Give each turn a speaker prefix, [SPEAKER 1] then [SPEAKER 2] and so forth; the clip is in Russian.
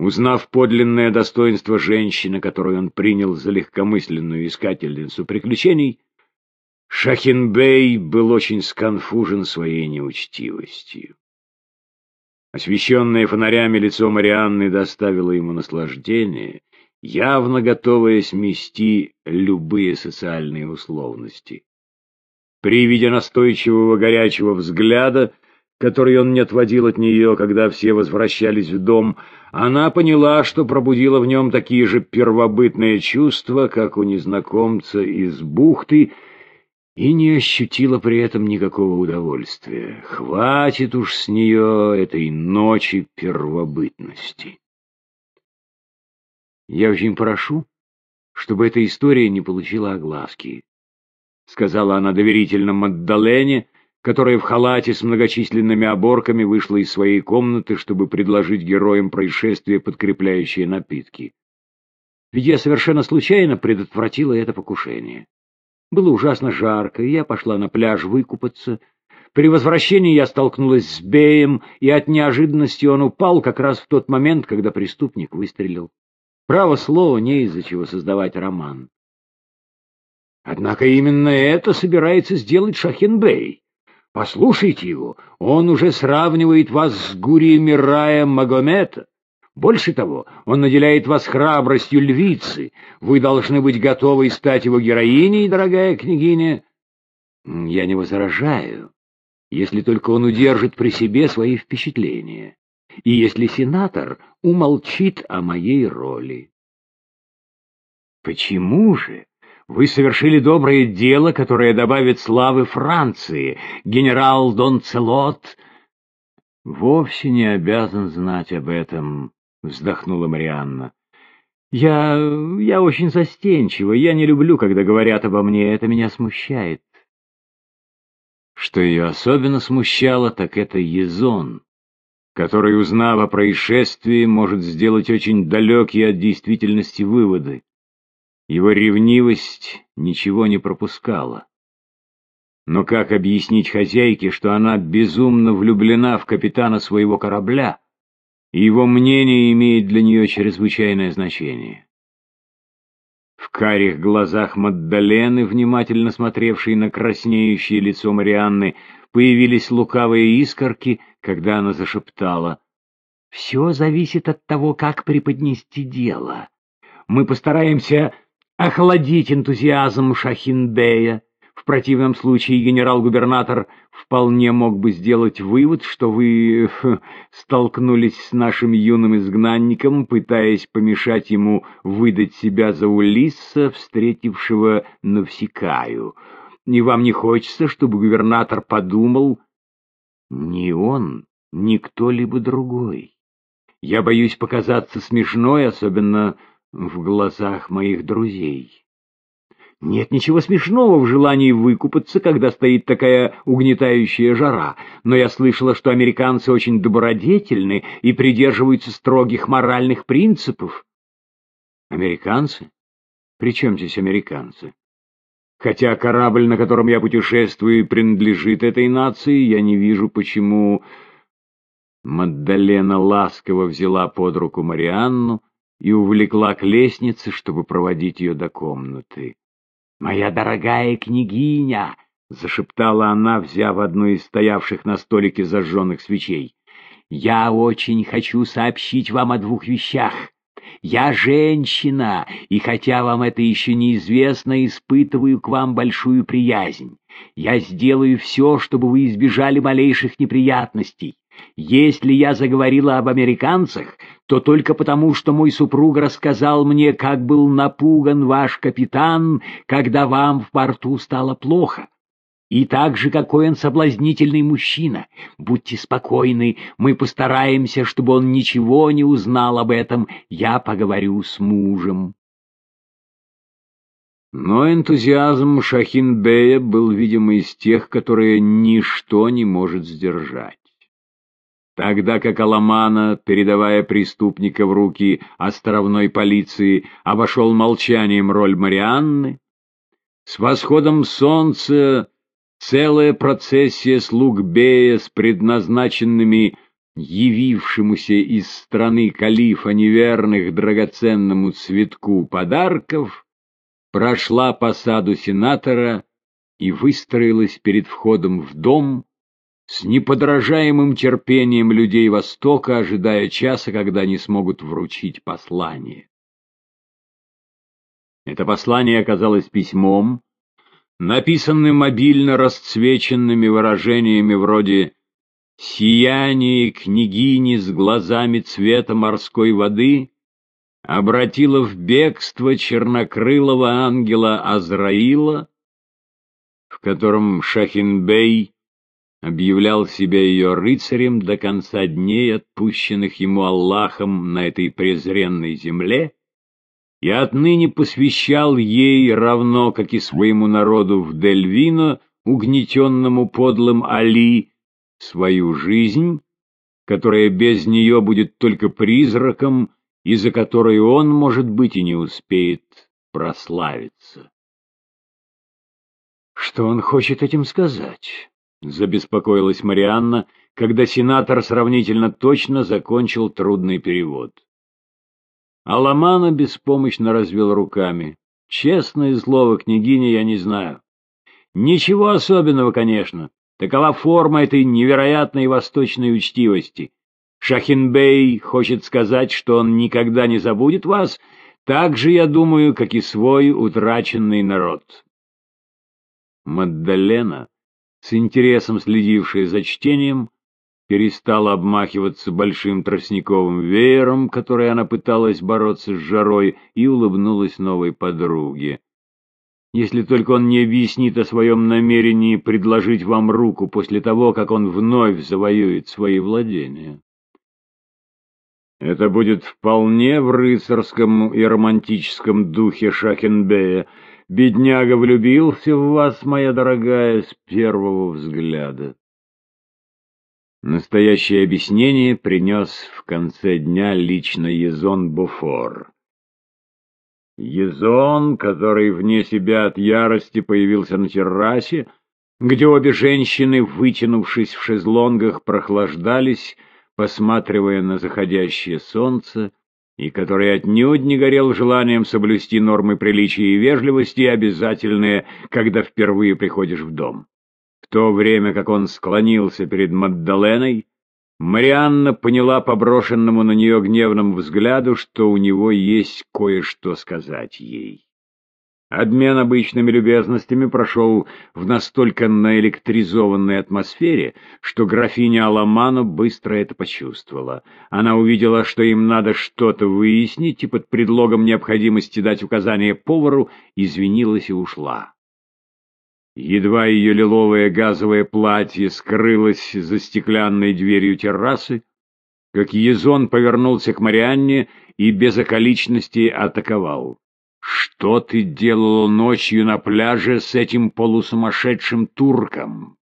[SPEAKER 1] Узнав подлинное достоинство женщины, которую он принял за легкомысленную искательницу приключений, Шахинбей был очень сконфужен своей неучтивостью. Освещенное фонарями лицо Марианны доставило ему наслаждение, явно готовое смести любые социальные условности. При виде настойчивого горячего взгляда, который он не отводил от нее, когда все возвращались в дом, она поняла, что пробудила в нем такие же первобытные чувства, как у незнакомца из бухты, и не ощутила при этом никакого удовольствия. Хватит уж с нее этой ночи первобытности. Я очень прошу, чтобы эта история не получила огласки, — сказала она доверительно Маддалене, которая в халате с многочисленными оборками вышла из своей комнаты, чтобы предложить героям происшествия подкрепляющие напитки. Ведь я совершенно случайно предотвратила это покушение. Было ужасно жарко, и я пошла на пляж выкупаться. При возвращении я столкнулась с Беем, и от неожиданности он упал как раз в тот момент, когда преступник выстрелил. Право слово, не из-за чего создавать роман. Однако именно это собирается сделать Шахинбей. Послушайте его, он уже сравнивает вас с Гурием Рая Магомета. Больше того, он наделяет вас храбростью львицы. Вы должны быть готовы стать его героиней, дорогая княгиня. Я не возражаю, если только он удержит при себе свои впечатления, и если сенатор умолчит о моей роли. Почему же? Вы совершили доброе дело, которое добавит славы Франции. Генерал Дон Целот вовсе не обязан знать об этом, — вздохнула Марианна. «Я... я очень застенчива, я не люблю, когда говорят обо мне, это меня смущает». Что ее особенно смущало, так это Езон, который, узнав о происшествии, может сделать очень далекие от действительности выводы. Его ревнивость ничего не пропускала. Но как объяснить хозяйке, что она безумно влюблена в капитана своего корабля, и его мнение имеет для нее чрезвычайное значение. В карих глазах Маддалены, внимательно смотревшей на краснеющее лицо Марианны, появились лукавые искорки, когда она зашептала. «Все зависит от того, как преподнести дело. Мы постараемся охладить энтузиазм Шахинбея, в противном случае генерал-губернатор вполне мог бы сделать вывод, что вы столкнулись с нашим юным изгнанником, пытаясь помешать ему выдать себя за Улисса, встретившего Навсекаю. И вам не хочется, чтобы губернатор подумал, ни он, ни кто-либо другой. Я боюсь показаться смешной, особенно в глазах моих друзей. Нет ничего смешного в желании выкупаться, когда стоит такая угнетающая жара, но я слышала, что американцы очень добродетельны и придерживаются строгих моральных принципов. Американцы? При чем здесь американцы? Хотя корабль, на котором я путешествую, принадлежит этой нации, я не вижу, почему... Маддалена ласково взяла под руку Марианну и увлекла к лестнице, чтобы проводить ее до комнаты. «Моя дорогая княгиня!» — зашептала она, взяв одну из стоявших на столике зажженных свечей. «Я очень хочу сообщить вам о двух вещах. Я женщина, и хотя вам это еще неизвестно, испытываю к вам большую приязнь. Я сделаю все, чтобы вы избежали малейших неприятностей. Если я заговорила об американцах, то только потому, что мой супруг рассказал мне, как был напуган ваш капитан, когда вам в порту стало плохо. И также, какой он соблазнительный мужчина. Будьте спокойны, мы постараемся, чтобы он ничего не узнал об этом. Я поговорю с мужем. Но энтузиазм Шахинбея был, видимо, из тех, которые ничто не может сдержать. Тогда как Аламана, передавая преступника в руки островной полиции, обошел молчанием роль Марианны, с восходом солнца целая процессия слуг Бея с предназначенными явившемуся из страны калифа неверных драгоценному цветку подарков, прошла по саду сенатора и выстроилась перед входом в дом с неподражаемым терпением людей Востока, ожидая часа, когда они смогут вручить послание. Это послание оказалось письмом, написанным обильно расцвеченными выражениями вроде «Сияние княгини с глазами цвета морской воды» обратило в бегство чернокрылого ангела Азраила, в котором Шахинбей объявлял себя ее рыцарем до конца дней, отпущенных ему Аллахом на этой презренной земле, и отныне посвящал ей, равно как и своему народу в Дельвино, угнетенному подлым Али, свою жизнь, которая без нее будет только призраком, и за которой он, может быть, и не успеет прославиться. Что он хочет этим сказать? Забеспокоилась Марианна, когда сенатор сравнительно точно закончил трудный перевод. Аламана беспомощно развел руками. Честное слово, княгиня, я не знаю. Ничего особенного, конечно. Такова форма этой невероятной восточной учтивости. Шахинбей хочет сказать, что он никогда не забудет вас, так же, я думаю, как и свой утраченный народ. Маддалена, с интересом следившая за чтением, перестала обмахиваться большим тростниковым веером, которой она пыталась бороться с жарой, и улыбнулась новой подруге. «Если только он не объяснит о своем намерении предложить вам руку после того, как он вновь завоюет свои владения». «Это будет вполне в рыцарском и романтическом духе Шахенбея. Бедняга влюбился в вас, моя дорогая, с первого взгляда». Настоящее объяснение принес в конце дня лично Езон Буфор. Езон, который вне себя от ярости появился на террасе, где обе женщины, вытянувшись в шезлонгах, прохлаждались, посматривая на заходящее солнце, и который отнюдь не горел желанием соблюсти нормы приличия и вежливости, обязательные, когда впервые приходишь в дом то время как он склонился перед Маддаленой, Марианна поняла по брошенному на нее гневному взгляду, что у него есть кое-что сказать ей. Обмен обычными любезностями прошел в настолько наэлектризованной атмосфере, что графиня Аламану быстро это почувствовала. Она увидела, что им надо что-то выяснить, и под предлогом необходимости дать указание повару извинилась и ушла. Едва ее лиловое газовое платье скрылось за стеклянной дверью террасы, как Езон повернулся к Марианне и без околичности атаковал. «Что ты делала ночью на пляже с этим полусумасшедшим турком?»